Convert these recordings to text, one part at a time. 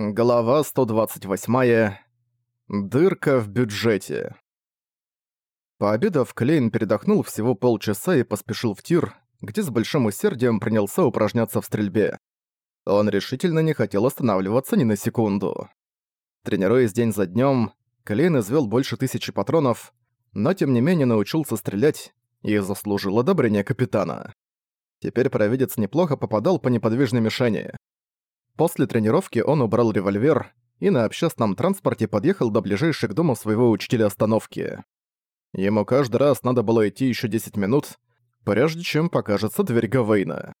Глава 128. Дырка в бюджете. Пообедав, Клейн передохнул всего полчаса и поспешил в тир, где с большим усердием принялся упражняться в стрельбе. Он решительно не хотел останавливаться ни на секунду. Тренируясь день за днем, Клейн извел больше тысячи патронов, но тем не менее научился стрелять и заслужил одобрение капитана. Теперь провидец неплохо попадал по неподвижной мишени. После тренировки он убрал револьвер и на общественном транспорте подъехал до ближайшей к дому своего учителя остановки. Ему каждый раз надо было идти еще 10 минут, прежде чем покажется дверь Гавейна.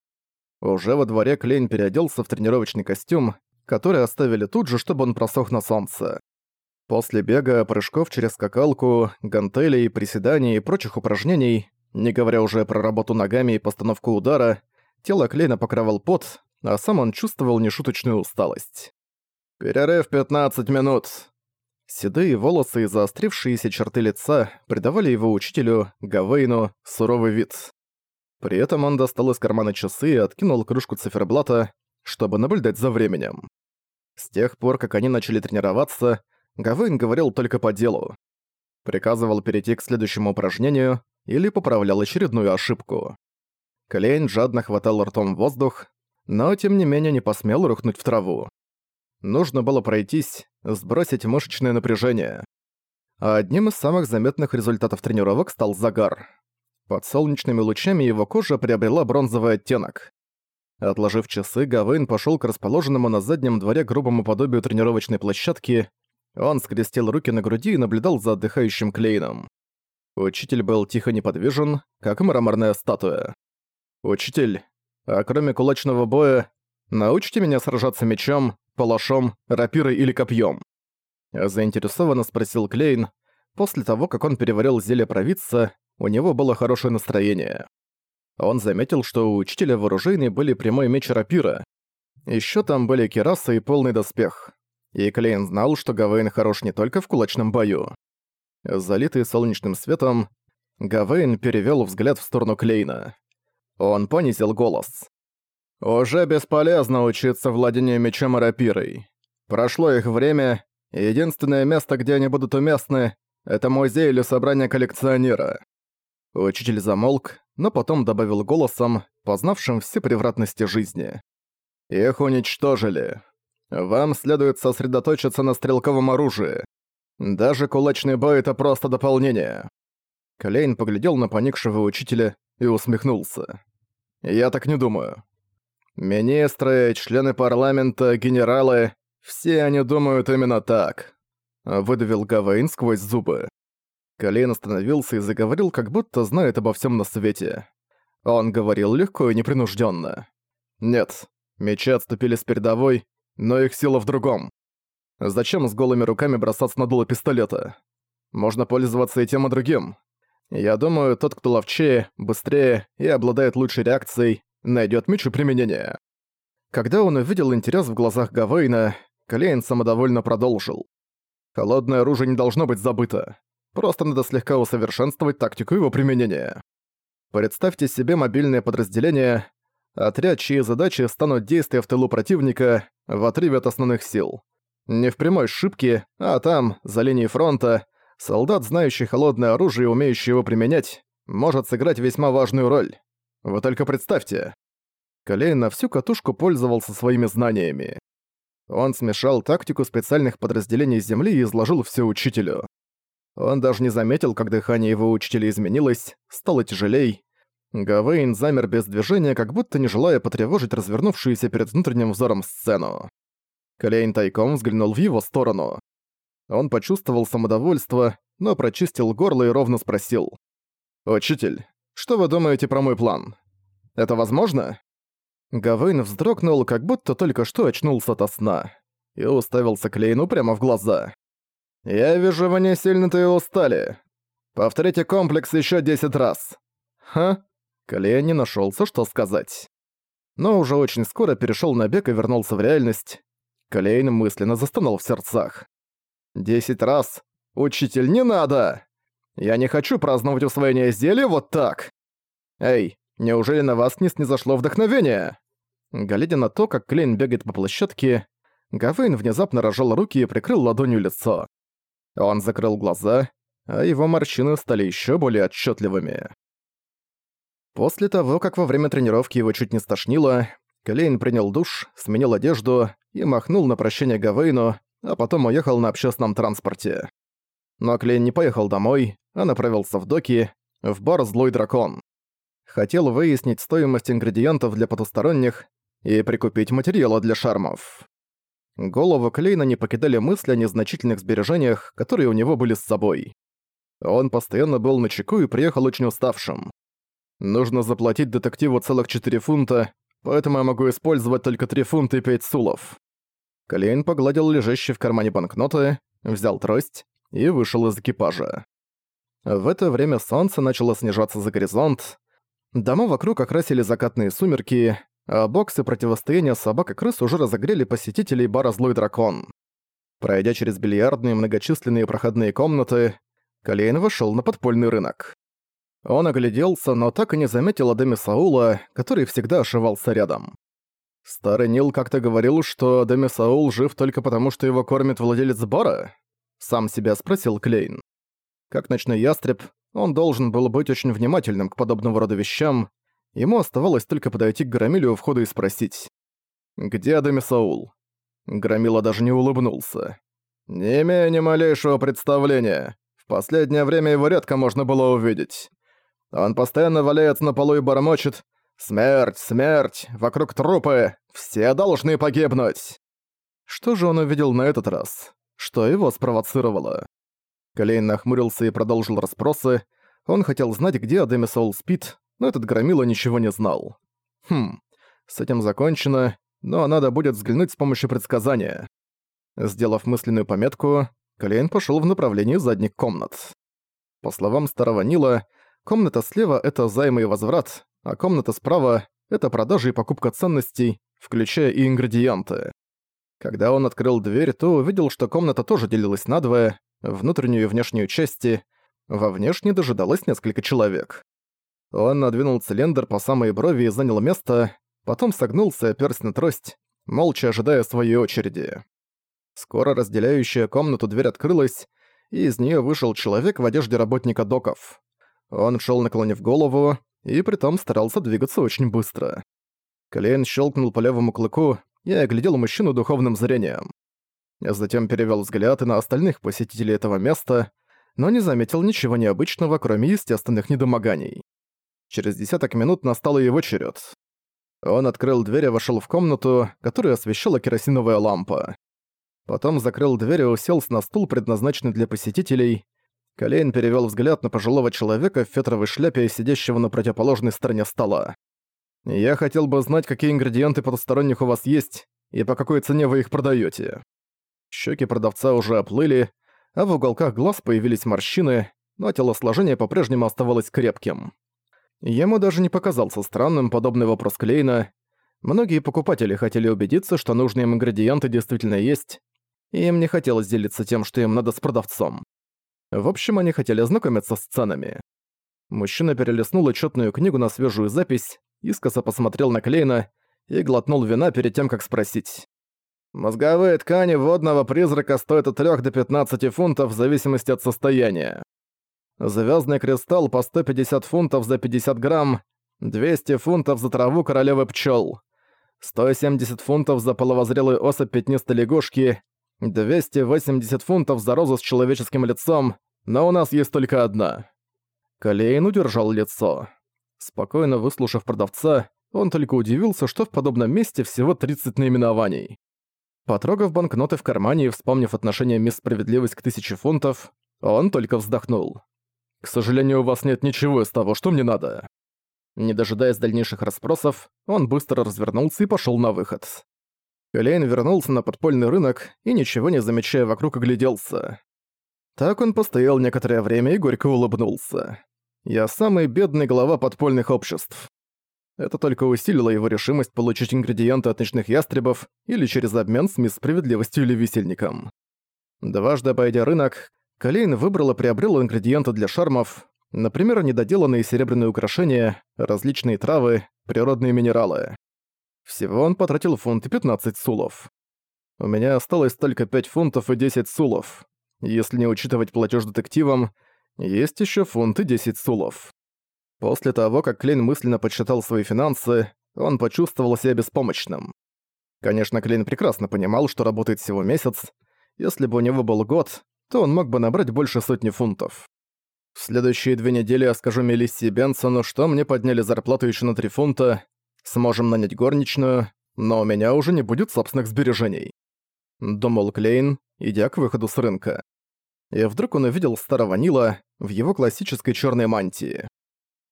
Уже во дворе Клейн переоделся в тренировочный костюм, который оставили тут же, чтобы он просох на солнце. После бега, прыжков через скакалку, гантелей, приседаний и прочих упражнений, не говоря уже про работу ногами и постановку удара, тело Клейна покрывал пот, а сам он чувствовал нешуточную усталость. «Перерыв 15 минут!» Седые волосы и заострившиеся черты лица придавали его учителю, Гавейну, суровый вид. При этом он достал из кармана часы и откинул кружку циферблата, чтобы наблюдать за временем. С тех пор, как они начали тренироваться, Гавейн говорил только по делу. Приказывал перейти к следующему упражнению или поправлял очередную ошибку. Клейн жадно хватал ртом воздух, но тем не менее не посмел рухнуть в траву. Нужно было пройтись, сбросить мышечное напряжение. А одним из самых заметных результатов тренировок стал загар. Под солнечными лучами его кожа приобрела бронзовый оттенок. Отложив часы, Гавейн пошёл к расположенному на заднем дворе грубому подобию тренировочной площадки. Он скрестил руки на груди и наблюдал за отдыхающим Клейном. Учитель был тихо неподвижен, как мраморная статуя. «Учитель, а кроме кулачного боя, научите меня сражаться мечом, палашом, рапирой или копьем. Заинтересованно спросил Клейн. После того, как он переварил зелье провидца, у него было хорошее настроение. Он заметил, что у учителя вооружений были прямой меч и рапира. Ещё там были кераса и полный доспех. И Клейн знал, что Гавейн хорош не только в кулачном бою. Залитый солнечным светом, Гавейн перевёл взгляд в сторону Клейна. Он понизил голос. «Уже бесполезно учиться владению мечом и рапирой. Прошло их время, и единственное место, где они будут уместны, это музей или собрание коллекционера». Учитель замолк, но потом добавил голосом, познавшим все превратности жизни. «Их уничтожили. Вам следует сосредоточиться на стрелковом оружии. Даже кулачный бой — это просто дополнение». Клейн поглядел на поникшего учителя и усмехнулся. «Я так не думаю. Министры, члены парламента, генералы — все они думают именно так», — выдавил Гавейн сквозь зубы. Колейн остановился и заговорил, как будто знает обо всем на свете. Он говорил легко и непринужденно. «Нет, мечи отступили с передовой, но их сила в другом. Зачем с голыми руками бросаться на дуло пистолета? Можно пользоваться и тем, и другим. Я думаю, тот, кто ловчее, быстрее и обладает лучшей реакцией, найдет мечу применения. Когда он увидел интерес в глазах Гавейна, Клейн самодовольно продолжил. Холодное оружие не должно быть забыто. Просто надо слегка усовершенствовать тактику его применения. Представьте себе мобильное подразделение, отряд, чьи задачи станут действия в тылу противника в отрыве от основных сил. Не в прямой шибке, а там, за линией фронта, солдат, знающий холодное оружие и умеющий его применять, может сыграть весьма важную роль. Вы только представьте. Колейн на всю катушку пользовался своими знаниями. Он смешал тактику специальных подразделений Земли и изложил все учителю. Он даже не заметил, как дыхание его учителя изменилось, стало тяжелей. Гавейн замер без движения, как будто не желая потревожить развернувшуюся перед внутренним взором сцену. Колейн тайком взглянул в его сторону. Он почувствовал самодовольство, но прочистил горло и ровно спросил. «Учитель, что вы думаете про мой план? Это возможно?» Гавейн вздрогнул, как будто только что очнулся от сна, и уставился Клейну прямо в глаза. «Я вижу, вы не сильно-то и устали. Повторите комплекс еще десять раз». «Ха?» Клейн не нашелся, что сказать. Но уже очень скоро перешел на бег и вернулся в реальность. Клейн мысленно застонал в сердцах. Десять раз. Учитель, не надо! Я не хочу праздновать усвоение зелья вот так. Эй, неужели на вас не снизошло вдохновение? Глядя на то, как Клейн бегает по площадке, Гавейн внезапно разжал руки и прикрыл ладонью лицо. Он закрыл глаза, а его морщины стали еще более отчетливыми. После того, как во время тренировки его чуть не стошнило, Клейн принял душ, сменил одежду и махнул на прощание Гавейну, а потом уехал на общественном транспорте. Но Клейн не поехал домой, а направился в доки, в бар «Злой дракон». Хотел выяснить стоимость ингредиентов для потусторонних и прикупить материалы для шармов. Голову Клейна не покидали мысли о незначительных сбережениях, которые у него были с собой. Он постоянно был на чеку и приехал очень уставшим. Нужно заплатить детективу целых 4 фунта, поэтому я могу использовать только 3 фунта и 5 сулов. Клейн погладил лежащие в кармане банкноты, взял трость и вышел из экипажа. В это время солнце начало снижаться за горизонт. Дома вокруг окрасили закатные сумерки, а боксы противостояния собак и крыс уже разогрели посетителей бара «Злой дракон». Пройдя через бильярдные многочисленные проходные комнаты, Калейн вошёл на подпольный рынок. Он огляделся, но так и не заметил Адеми Саула, который всегда ошивался рядом. Старый Нил как-то говорил, что Адеми Саул жив только потому, что его кормит владелец бара? Сам себя спросил Клейн. Как ночной ястреб, он должен был быть очень внимательным к подобного рода вещам, Ему оставалось только подойти к Громиле у входа и спросить. «Где Адами Саул?» Громила даже не улыбнулся. «Не имею ни малейшего представления. В последнее время его редко можно было увидеть. Он постоянно валяется на полу и бормочет «Смерть! Смерть! Вокруг трупы! Все должны погибнуть!» Что же он увидел на этот раз? Что его спровоцировало? Клейн нахмурился и продолжил расспросы. Он хотел знать, где Адеми Саул спит, но этот громила ничего не знал. Хм, с этим закончено, но надо будет взглянуть с помощью предсказания. Сделав мысленную пометку, Клейн пошёл в направлении задних комнат. По словам старого Нила, комната слева — это займы и возврат, а комната справа — это продажа и покупка ценностей, включая и ингредиенты. Когда он открыл дверь, то увидел, что комната тоже делилась надвое, внутреннюю и внешнюю части, во внешней дожидалось несколько человек. Он надвинул цилиндр по самой брови и занял место, потом согнулся оперся на трость, молча ожидая своей очереди. Скоро разделяющая комнату дверь открылась, и из нее вышел человек в одежде работника доков. Он шел наклонив голову, и притом старался двигаться очень быстро. Клейн щелкнул по левому клыку и оглядел мужчину духовным зрением. Затем перевел взгляд и на остальных посетителей этого места, но не заметил ничего необычного, кроме естественных недомоганий. Через десяток минут настал его черед. Он открыл дверь и вошел в комнату, которую освещала керосиновая лампа. Потом закрыл дверь и уселся на стул, предназначенный для посетителей. Колейн перевел взгляд на пожилого человека в фетровой шляпе, сидящего на противоположной стороне стола. «Я хотел бы знать, какие ингредиенты потусторонних у вас есть и по какой цене вы их продаете. Щеки продавца уже оплыли, а в уголках глаз появились морщины, но телосложение по-прежнему оставалось крепким. Ему даже не показался странным подобный вопрос Клейна. Многие покупатели хотели убедиться, что нужные им ингредиенты действительно есть, и им не хотелось делиться тем, что им надо с продавцом. В общем, они хотели ознакомиться с ценами. Мужчина перелистнул отчетную книгу на свежую запись, искоса посмотрел на Клейна и глотнул вина перед тем, как спросить. «Мозговые ткани водного призрака стоят от 3 до 15 фунтов в зависимости от состояния. Звездный кристалл по 150 фунтов за 50 грамм, 200 фунтов за траву королевы пчел, 170 фунтов за половозрелую особь пятнистой лягушки, 280 фунтов за розу с человеческим лицом, но у нас есть только одна. Калейн удержал лицо. Спокойно выслушав продавца, он только удивился, что в подобном месте всего 30 наименований. Потрогав банкноты в кармане и вспомнив отношение мисс Справедливость к тысяче фунтов, он только вздохнул. К сожалению, у вас нет ничего из того, что мне надо». Не дожидаясь дальнейших расспросов, он быстро развернулся и пошёл на выход. Элейн вернулся на подпольный рынок и, ничего не замечая вокруг, огляделся. Так он постоял некоторое время и горько улыбнулся. «Я самый бедный глава подпольных обществ». Это только усилило его решимость получить ингредиенты от ночных ястребов или через обмен с мисс Справедливостью или Висельником. Дважды обойдя рынок, Калейн выбрал и приобрел ингредиенты для шармов, например, недоделанные серебряные украшения, различные травы, природные минералы. Всего он потратил фунт и 15 сулов. У меня осталось только 5 фунтов и 10 сулов. Если не учитывать платеж детективам, есть еще фунт и 10 сулов. После того, как Клейн мысленно подсчитал свои финансы, он почувствовал себя беспомощным. Конечно, Клейн прекрасно понимал, что работает всего месяц. Если бы у него был год, то он мог бы набрать больше сотни фунтов. В следующие две недели я скажу Мелисси и Бенсону, что мне подняли зарплату еще на 3 фунта, сможем нанять горничную, но у меня уже не будет собственных сбережений. Думал Клейн, идя к выходу с рынка. И вдруг он увидел старого Нила в его классической черной мантии.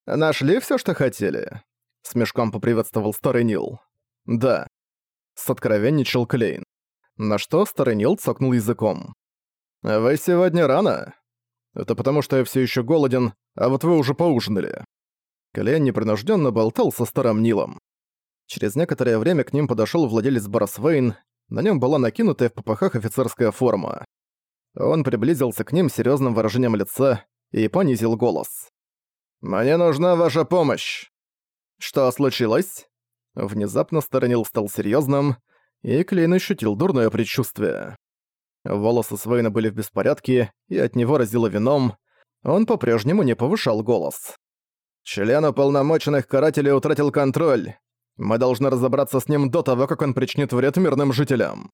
«Нашли все, что хотели?» С мешком поприветствовал старый Нил. «Да». С откровенничал Клейн. На что старый Нил цокнул языком. «Вы сегодня рано?» Это потому, что я все еще голоден, а вот вы уже поужинали». Клейн непринужденно болтал со старым Нилом. Через некоторое время к ним подошел владелец Барасвейн, на нем была накинутая в попахах офицерская форма. Он приблизился к ним серьёзным выражением лица и понизил голос. «Мне нужна ваша помощь!» «Что случилось?» Внезапно Старонил стал серьёзным, и Клейн ощутил дурное предчувствие. Волосы Свейна были в беспорядке, и от него разило вином. Он по-прежнему не повышал голос. «Член уполномоченных карателей утратил контроль. Мы должны разобраться с ним до того, как он причинит вред мирным жителям».